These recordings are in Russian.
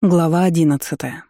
Глава одиннадцатая.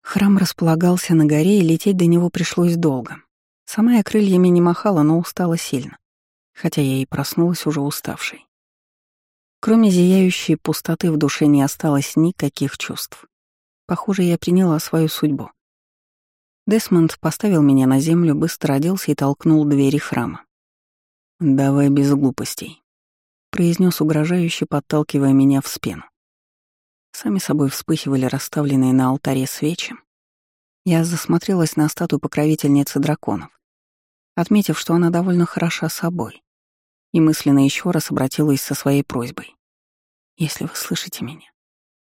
Храм располагался на горе, и лететь до него пришлось долго. Сама я крыльями не махала, но устала сильно, хотя я и проснулась уже уставшей. Кроме зияющей пустоты в душе не осталось никаких чувств. Похоже, я приняла свою судьбу. Десмонд поставил меня на землю, быстро оделся и толкнул двери храма. «Давай без глупостей», — произнес угрожающе, подталкивая меня в спину. Сами собой вспыхивали расставленные на алтаре свечи. Я засмотрелась на статую покровительницы драконов, отметив, что она довольно хороша собой, и мысленно еще раз обратилась со своей просьбой. «Если вы слышите меня,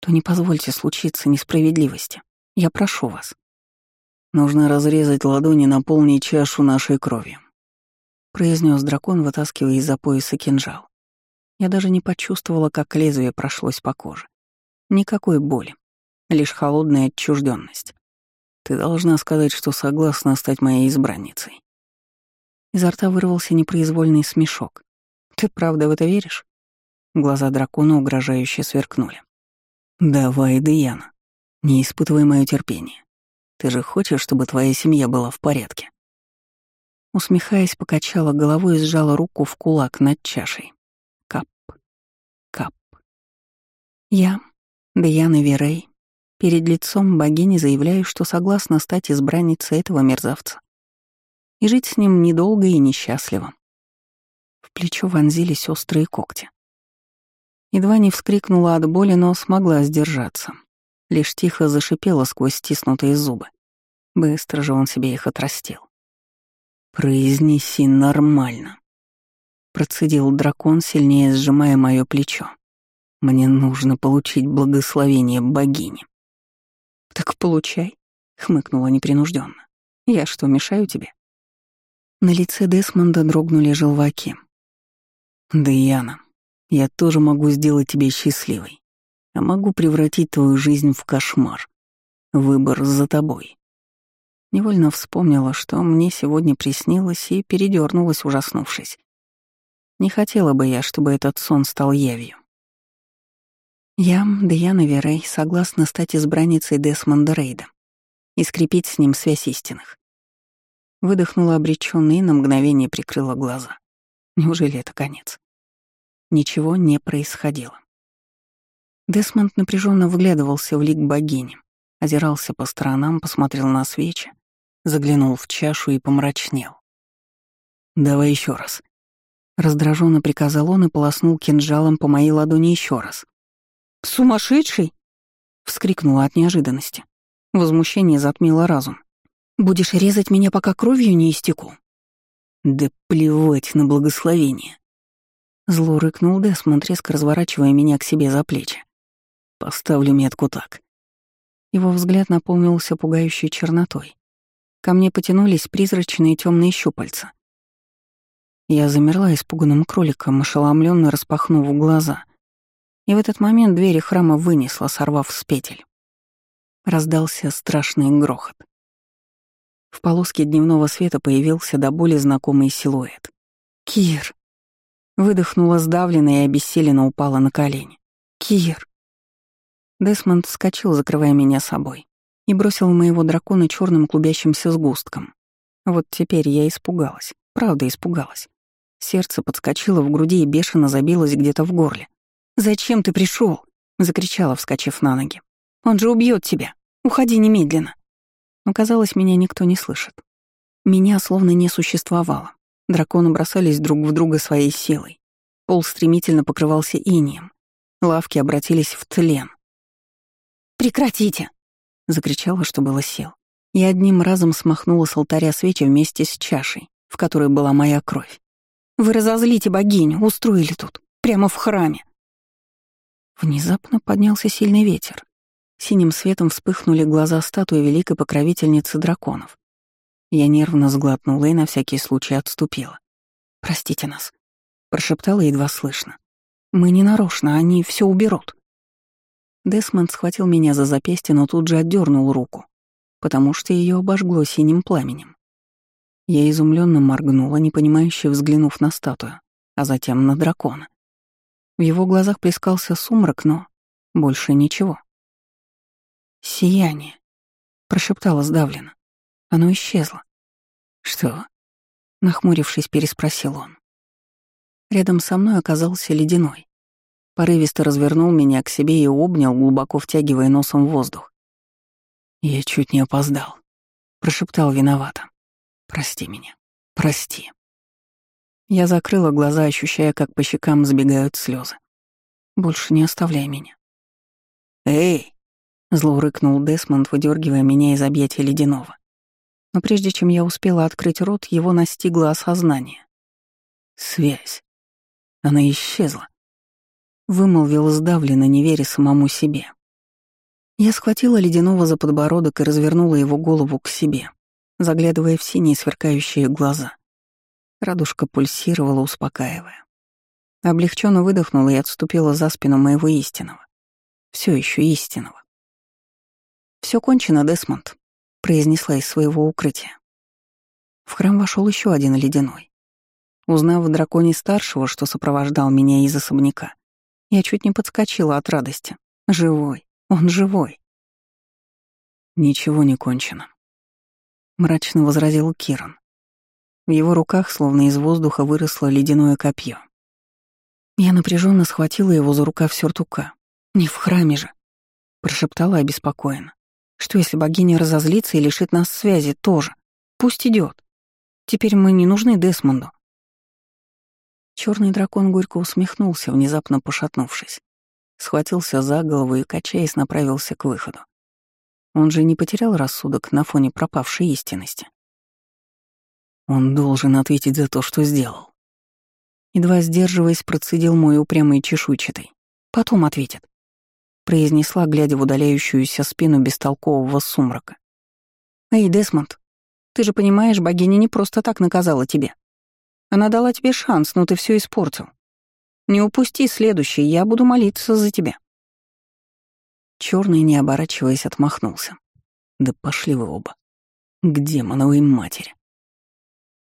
то не позвольте случиться несправедливости. Я прошу вас». «Нужно разрезать ладони, наполнить чашу нашей кровью», — произнес дракон, вытаскивая из-за пояса кинжал. Я даже не почувствовала, как лезвие прошлось по коже. Никакой боли, лишь холодная отчужденность. Ты должна сказать, что согласна стать моей избранницей. Изо рта вырвался непроизвольный смешок. Ты правда в это веришь? Глаза дракона угрожающе сверкнули. «Давай, Даяна, не испытывай мое терпение. Ты же хочешь, чтобы твоя семья была в порядке?» Усмехаясь, покачала головой и сжала руку в кулак над чашей. Кап, кап. Я, Даяна Верей, перед лицом богини заявляю, что согласна стать избранницей этого мерзавца и жить с ним недолго и несчастливо. В плечо вонзились острые когти. Едва не вскрикнула от боли, но смогла сдержаться. Лишь тихо зашипела сквозь стиснутые зубы. Быстро же он себе их отрастил. «Произнеси нормально», — процедил дракон, сильнее сжимая мое плечо. Мне нужно получить благословение богини. Так получай, хмыкнула непринужденно. Я что, мешаю тебе? На лице Десмонда дрогнули желваки. Даяна, я тоже могу сделать тебя счастливой, а могу превратить твою жизнь в кошмар. Выбор за тобой. Невольно вспомнила, что мне сегодня приснилось, и передернулась, ужаснувшись. Не хотела бы я, чтобы этот сон стал явью. Я, Даяна Верей, согласна стать избранницей Десмонда Рейда и скрепить с ним связь истинных. Выдохнула обречённо и на мгновение прикрыла глаза. Неужели это конец? Ничего не происходило. Десмонд напряженно вглядывался в лик богини, озирался по сторонам, посмотрел на свечи, заглянул в чашу и помрачнел. «Давай еще раз». Раздраженно приказал он и полоснул кинжалом по моей ладони еще раз. «Сумасшедший!» — вскрикнула от неожиданности. Возмущение затмило разум. «Будешь резать меня, пока кровью не истеку?» «Да плевать на благословение!» Зло рыкнул Десмонд, резко разворачивая меня к себе за плечи. «Поставлю метку так». Его взгляд наполнился пугающей чернотой. Ко мне потянулись призрачные темные щупальца. Я замерла испуганным кроликом, ошеломленно распахнув глаза. И в этот момент двери храма вынесла, сорвав с петель. Раздался страшный грохот. В полоске дневного света появился до боли знакомый силуэт. «Кир!» Выдохнула сдавленно и обессиленно упала на колени. «Кир!» Десмонд вскочил, закрывая меня собой, и бросил моего дракона черным клубящимся сгустком. Вот теперь я испугалась, правда испугалась. Сердце подскочило в груди и бешено забилось где-то в горле. «Зачем ты пришел? закричала, вскочив на ноги. «Он же убьет тебя! Уходи немедленно!» Но, казалось, меня никто не слышит. Меня словно не существовало. Драконы бросались друг в друга своей силой. Пол стремительно покрывался инием. Лавки обратились в тлен. «Прекратите!» — закричала, что было сил. И одним разом смахнула с алтаря свечи вместе с чашей, в которой была моя кровь. «Вы разозлите богиню, устроили тут, прямо в храме. Внезапно поднялся сильный ветер. Синим светом вспыхнули глаза статуи великой покровительницы драконов. Я нервно сглотнула и на всякий случай отступила. «Простите нас», — прошептала едва слышно. «Мы не нарочно, они все уберут». Десмонд схватил меня за запястье, но тут же отдернул руку, потому что ее обожгло синим пламенем. Я изумленно моргнула, непонимающе взглянув на статую, а затем на дракона. В его глазах плескался сумрак, но Больше ничего. «Сияние», — прошептала сдавленно. Оно исчезло. «Что?» — нахмурившись, переспросил он. Рядом со мной оказался ледяной. Порывисто развернул меня к себе и обнял, глубоко втягивая носом воздух. «Я чуть не опоздал», — прошептал виновато. «Прости меня. Прости». Я закрыла глаза, ощущая, как по щекам забегают слезы. «Больше не оставляй меня». «Эй!» — зло рыкнул Десмонд, выдергивая меня из объятия ледяного. Но прежде чем я успела открыть рот, его настигло осознание. «Связь. Она исчезла», — вымолвил сдавленно, не веря самому себе. Я схватила ледяного за подбородок и развернула его голову к себе, заглядывая в синие сверкающие глаза. Радужка пульсировала, успокаивая. Облегченно выдохнула и отступила за спину моего истинного. Все еще истинного. Все кончено, Десмонд, произнесла из своего укрытия. В храм вошел еще один ледяной. Узнав в драконе старшего, что сопровождал меня из особняка, я чуть не подскочила от радости. Живой, он живой. Ничего не кончено. Мрачно возразил Киран. В его руках, словно из воздуха, выросло ледяное копье. Я напряженно схватила его за рукав сюртука. «Не в храме же!» — прошептала обеспокоенно. «Что, если богиня разозлится и лишит нас связи тоже? Пусть идет. Теперь мы не нужны Десмонду». Черный дракон горько усмехнулся, внезапно пошатнувшись. Схватился за голову и, качаясь, направился к выходу. Он же не потерял рассудок на фоне пропавшей истинности. Он должен ответить за то, что сделал. Едва сдерживаясь, процедил мой упрямый чешуйчатый. Потом ответит. Произнесла, глядя в удаляющуюся спину бестолкового сумрака. «Эй, Десмонд, ты же понимаешь, богиня не просто так наказала тебе. Она дала тебе шанс, но ты все испортил. Не упусти следующий, я буду молиться за тебя». Черный, не оборачиваясь, отмахнулся. «Да пошли вы оба. К демоновой матери».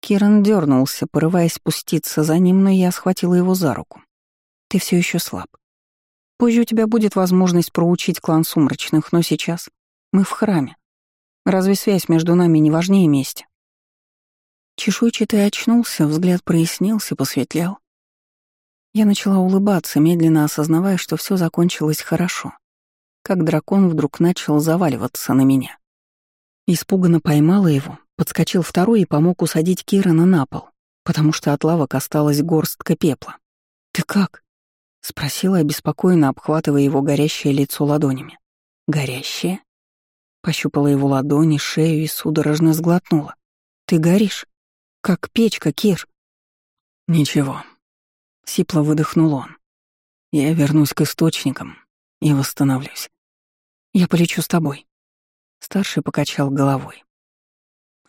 Киран дернулся, порываясь спуститься за ним, но я схватила его за руку. «Ты все еще слаб. Позже у тебя будет возможность проучить клан сумрачных, но сейчас мы в храме. Разве связь между нами не важнее мести?» Чешуйчатый очнулся, взгляд прояснился, посветлял. Я начала улыбаться, медленно осознавая, что все закончилось хорошо. Как дракон вдруг начал заваливаться на меня. Испуганно поймала его, Подскочил второй и помог усадить Кирана на пол, потому что от лавок осталась горстка пепла. «Ты как?» — спросила обеспокоенно, обхватывая его горящее лицо ладонями. «Горящее?» Пощупала его ладони, шею и судорожно сглотнула. «Ты горишь? Как печка, Кир!» «Ничего», — сипло выдохнул он. «Я вернусь к источникам и восстановлюсь. Я полечу с тобой». Старший покачал головой.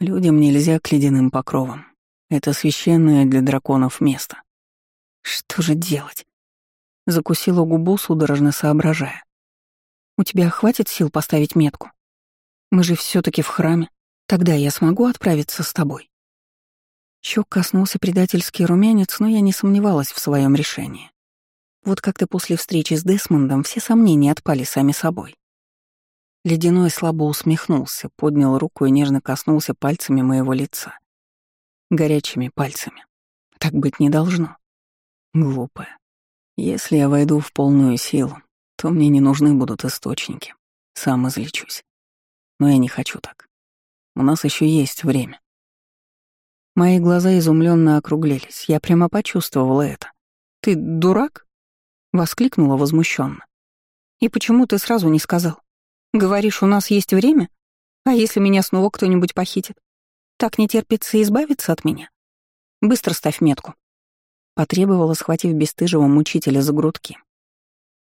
Людям нельзя к ледяным покровам. Это священное для драконов место. Что же делать? Закусила губу, судорожно соображая. У тебя хватит сил поставить метку? Мы же все таки в храме. Тогда я смогу отправиться с тобой. Щек коснулся предательский румянец, но я не сомневалась в своем решении. Вот как-то после встречи с Десмондом все сомнения отпали сами собой. Ледяной слабо усмехнулся, поднял руку и нежно коснулся пальцами моего лица. Горячими пальцами. Так быть не должно. Глупая. Если я войду в полную силу, то мне не нужны будут источники. Сам излечусь. Но я не хочу так. У нас еще есть время. Мои глаза изумленно округлились. Я прямо почувствовала это. «Ты дурак?» — воскликнула возмущенно. «И почему ты сразу не сказал?» Говоришь, у нас есть время? А если меня снова кто-нибудь похитит? Так не терпится избавиться от меня? Быстро ставь метку. Потребовала, схватив бесстыжего мучителя за грудки.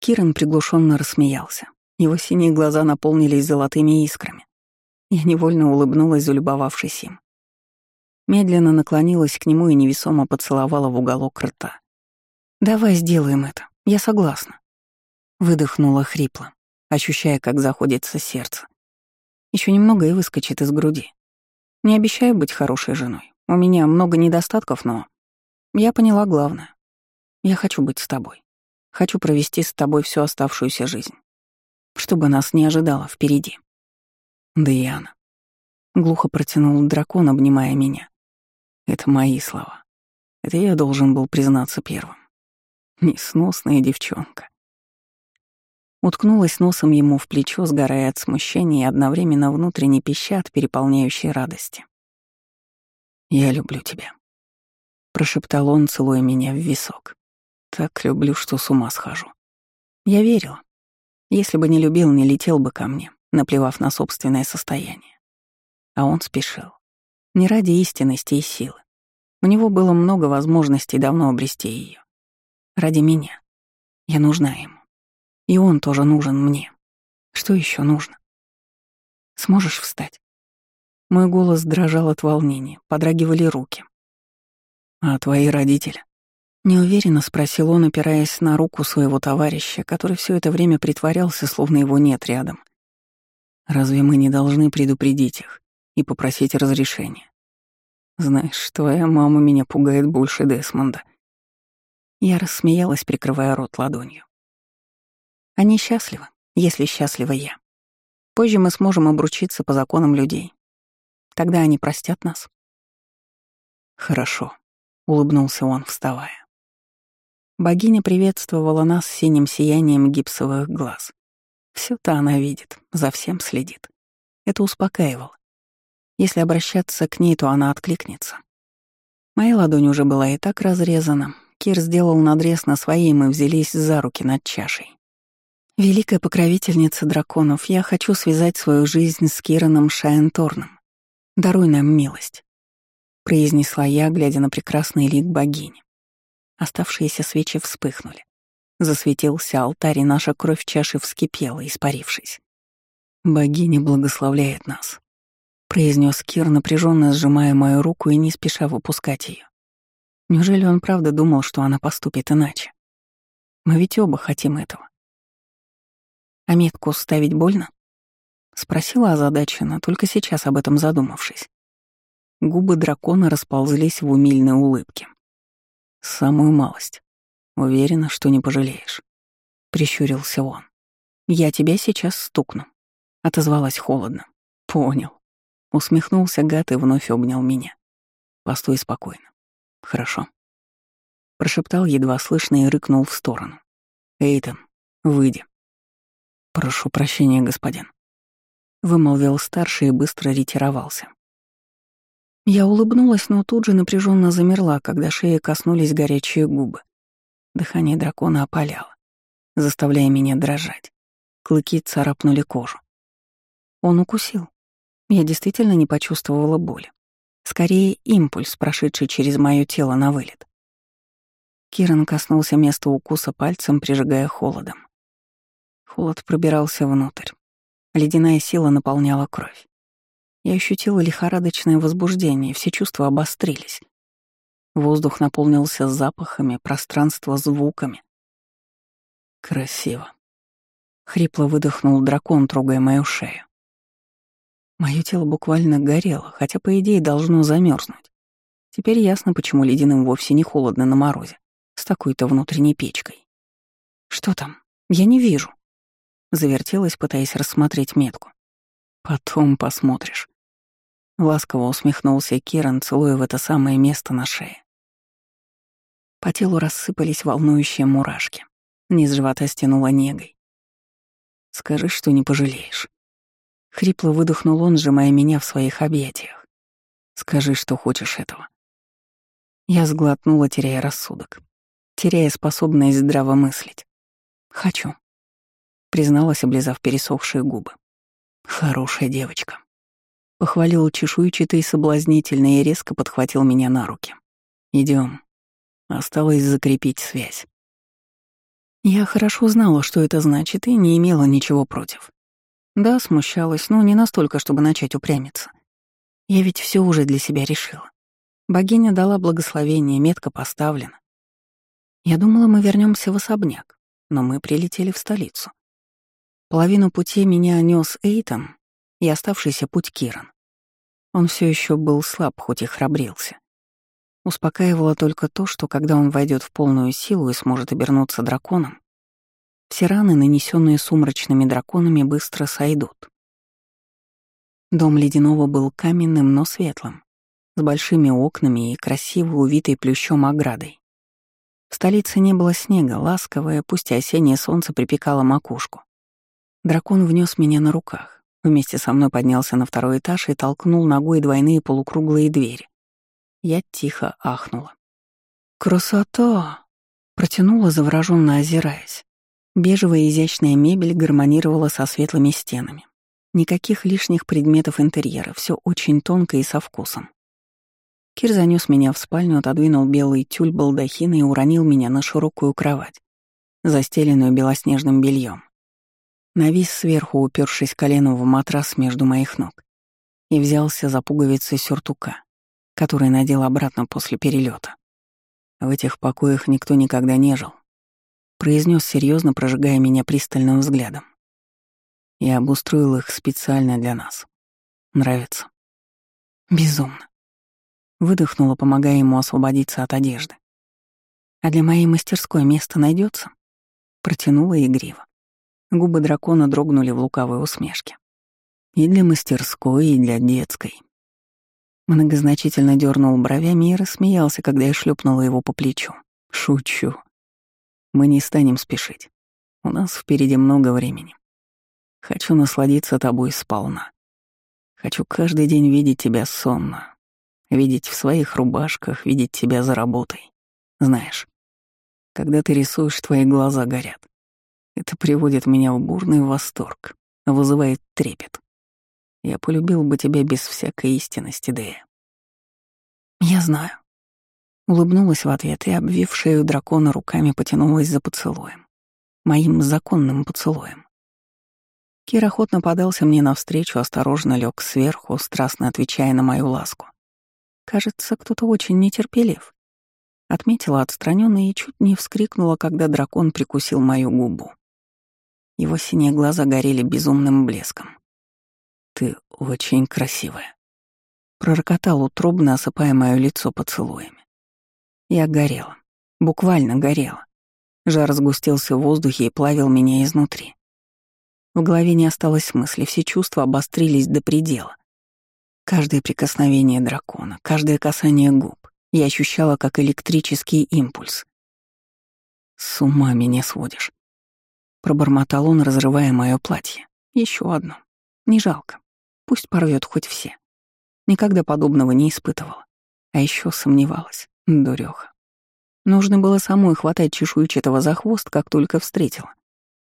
Киран приглушенно рассмеялся. Его синие глаза наполнились золотыми искрами. Я невольно улыбнулась, залюбовавшись им. Медленно наклонилась к нему и невесомо поцеловала в уголок рта. «Давай сделаем это, я согласна». Выдохнула хрипло ощущая, как заходится сердце. Еще немного и выскочит из груди. Не обещаю быть хорошей женой. У меня много недостатков, но... Я поняла главное. Я хочу быть с тобой. Хочу провести с тобой всю оставшуюся жизнь. Чтобы нас не ожидало впереди. Даяна. Глухо протянул дракон, обнимая меня. Это мои слова. Это я должен был признаться первым. Несносная девчонка. Уткнулась носом ему в плечо, сгорая от смущения и одновременно внутренне пища от переполняющей радости. «Я люблю тебя», — прошептал он, целуя меня в висок. «Так люблю, что с ума схожу». Я верила. Если бы не любил, не летел бы ко мне, наплевав на собственное состояние. А он спешил. Не ради истинности и силы. У него было много возможностей давно обрести ее. Ради меня. Я нужна ему. И он тоже нужен мне. Что еще нужно? Сможешь встать? Мой голос дрожал от волнения, подрагивали руки. «А твои родители?» Неуверенно спросил он, опираясь на руку своего товарища, который все это время притворялся, словно его нет рядом. «Разве мы не должны предупредить их и попросить разрешения? Знаешь, твоя мама меня пугает больше Десмонда». Я рассмеялась, прикрывая рот ладонью. Они счастливы, если счастлива я. Позже мы сможем обручиться по законам людей. Тогда они простят нас. Хорошо, улыбнулся он, вставая. Богиня приветствовала нас синим сиянием гипсовых глаз. все то она видит, за всем следит. Это успокаивало. Если обращаться к ней, то она откликнется. Моя ладонь уже была и так разрезана. Кир сделал надрез на своей, мы взялись за руки над чашей. Великая покровительница драконов, я хочу связать свою жизнь с Кираном Шайенторном. Даруй нам милость, произнесла я, глядя на прекрасный лик богини. Оставшиеся свечи вспыхнули. Засветился алтарь, и наша кровь чаши вскипела, испарившись. «Богиня благословляет нас», — произнес Кир, напряженно сжимая мою руку и не спеша выпускать ее. Неужели он правда думал, что она поступит иначе? Мы ведь оба хотим этого. А метку ставить больно? Спросила озадаченно, только сейчас об этом задумавшись. Губы дракона расползлись в умильной улыбке. «Самую малость. Уверена, что не пожалеешь», — прищурился он. «Я тебя сейчас стукну», — отозвалась холодно. «Понял». Усмехнулся гад и вновь обнял меня. «Постой спокойно. Хорошо». Прошептал едва слышно и рыкнул в сторону. «Эйтон, выйди». «Прошу прощения, господин», — вымолвил старший и быстро ретировался. Я улыбнулась, но тут же напряженно замерла, когда шеи коснулись горячие губы. Дыхание дракона опаляло, заставляя меня дрожать. Клыки царапнули кожу. Он укусил. Я действительно не почувствовала боли. Скорее, импульс, прошедший через мое тело на вылет. Киран коснулся места укуса пальцем, прижигая холодом. Холод пробирался внутрь. Ледяная сила наполняла кровь. Я ощутила лихорадочное возбуждение, все чувства обострились. Воздух наполнился запахами, пространство — звуками. «Красиво», — хрипло выдохнул дракон, трогая мою шею. Мое тело буквально горело, хотя, по идее, должно замерзнуть. Теперь ясно, почему ледяным вовсе не холодно на морозе, с такой-то внутренней печкой. «Что там? Я не вижу», Завертелась, пытаясь рассмотреть метку. «Потом посмотришь». Ласково усмехнулся Киран, целуя в это самое место на шее. По телу рассыпались волнующие мурашки. Низ живота стянуло негой. «Скажи, что не пожалеешь». Хрипло выдохнул он, сжимая меня в своих объятиях. «Скажи, что хочешь этого». Я сглотнула, теряя рассудок, теряя способность здраво мыслить. «Хочу» призналась, облизав пересохшие губы. «Хорошая девочка». Похвалил чешуйчатый, соблазнительный и резко подхватил меня на руки. Идем. Осталось закрепить связь. Я хорошо знала, что это значит, и не имела ничего против. Да, смущалась, но не настолько, чтобы начать упрямиться. Я ведь все уже для себя решила. Богиня дала благословение, метка поставлена. Я думала, мы вернемся в особняк, но мы прилетели в столицу. Половину пути меня нес Эйтон и оставшийся путь Киран. Он все еще был слаб, хоть и храбрился. Успокаивало только то, что когда он войдет в полную силу и сможет обернуться драконом, Все раны, нанесенные сумрачными драконами, быстро сойдут. Дом Ледяного был каменным, но светлым, с большими окнами и красиво увитой плющом оградой. В столице не было снега, ласковое, пусть и осеннее солнце припекало макушку. Дракон внес меня на руках, вместе со мной поднялся на второй этаж и толкнул ногой двойные полукруглые двери. Я тихо ахнула. «Красота!» — протянула, завороженно озираясь. Бежевая изящная мебель гармонировала со светлыми стенами. Никаких лишних предметов интерьера, все очень тонко и со вкусом. Кир занес меня в спальню, отодвинул белый тюль балдахина и уронил меня на широкую кровать, застеленную белоснежным бельем. Навис сверху, упершись коленом в матрас между моих ног, и взялся за пуговицы сюртука, который надел обратно после перелета. В этих покоях никто никогда не жил, произнес серьезно, прожигая меня пристальным взглядом. Я обустроил их специально для нас. Нравится? Безумно. Выдохнула, помогая ему освободиться от одежды. А для моей мастерской место найдется? Протянула игриво. Губы дракона дрогнули в лукавой усмешке. И для мастерской, и для детской. Многозначительно дернул бровями и рассмеялся, когда я шлепнула его по плечу. Шучу. Мы не станем спешить. У нас впереди много времени. Хочу насладиться тобой сполна. Хочу каждый день видеть тебя сонно, видеть в своих рубашках, видеть тебя за работой. Знаешь, когда ты рисуешь, твои глаза горят. Это приводит меня в бурный восторг, вызывает трепет. Я полюбил бы тебя без всякой истинности, Дея. Я знаю. Улыбнулась в ответ и, обвив шею дракона руками, потянулась за поцелуем. Моим законным поцелуем. Кир охотно подался мне навстречу, осторожно лег сверху, страстно отвечая на мою ласку. Кажется, кто-то очень нетерпелив. Отметила отстраненно и чуть не вскрикнула, когда дракон прикусил мою губу. Его синие глаза горели безумным блеском. «Ты очень красивая», — пророкотал утробно, осыпая мое лицо поцелуями. Я горела, буквально горела. Жар сгустился в воздухе и плавил меня изнутри. В голове не осталось мысли, все чувства обострились до предела. Каждое прикосновение дракона, каждое касание губ я ощущала как электрический импульс. «С ума меня сводишь», — пробормотал он, разрывая мое платье. Еще одно. Не жалко. Пусть порвет хоть все. Никогда подобного не испытывала. А еще сомневалась. Дуреха. Нужно было самой хватать чешуйчатого за хвост, как только встретила.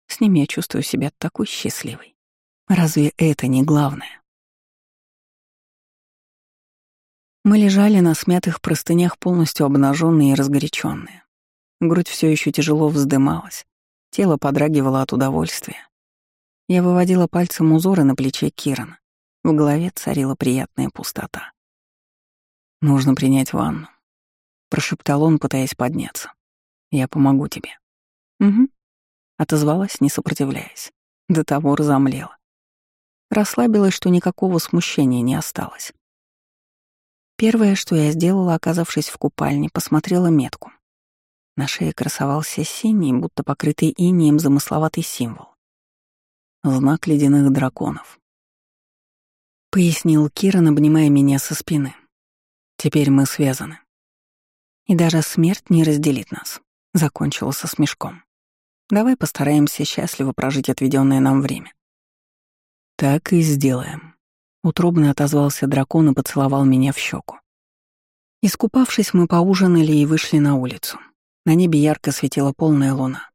С ним я чувствую себя такой счастливой. Разве это не главное? Мы лежали на смятых простынях, полностью обнаженные и разгоряченные. Грудь все еще тяжело вздымалась, тело подрагивало от удовольствия. Я выводила пальцем узоры на плече Кирана. В голове царила приятная пустота. «Нужно принять ванну», — прошептал он, пытаясь подняться. «Я помогу тебе». «Угу», Отозвалась, не сопротивляясь. До того разомлела. Расслабилась, что никакого смущения не осталось. Первое, что я сделала, оказавшись в купальне, посмотрела метку. На шее красовался синий, будто покрытый инием замысловатый символ. Знак ледяных драконов. Пояснил Киран, обнимая меня со спины. Теперь мы связаны. И даже смерть не разделит нас. Закончила со смешком. Давай постараемся счастливо прожить отведенное нам время. Так и сделаем. Утробно отозвался дракон и поцеловал меня в щеку. Искупавшись, мы поужинали и вышли на улицу. На небе ярко светила полная луна.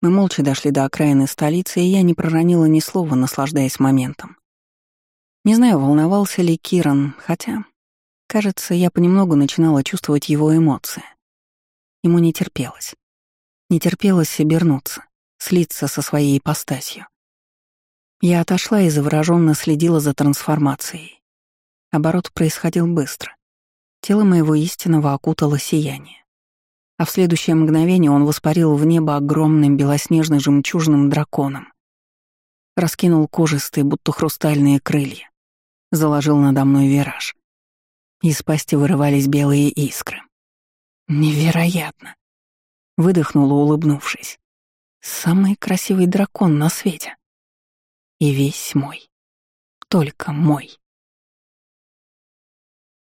Мы молча дошли до окраины столицы, и я не проронила ни слова, наслаждаясь моментом. Не знаю, волновался ли Киран, хотя, кажется, я понемногу начинала чувствовать его эмоции. Ему не терпелось. Не терпелось обернуться, слиться со своей ипостасью. Я отошла и завороженно следила за трансформацией. Оборот происходил быстро. Тело моего истинного окутало сияние. А в следующее мгновение он воспарил в небо огромным белоснежно-жемчужным драконом. Раскинул кожистые, будто хрустальные крылья. Заложил надо мной вираж. Из пасти вырывались белые искры. Невероятно. Выдохнула, улыбнувшись. Самый красивый дракон на свете. И весь мой. Только мой.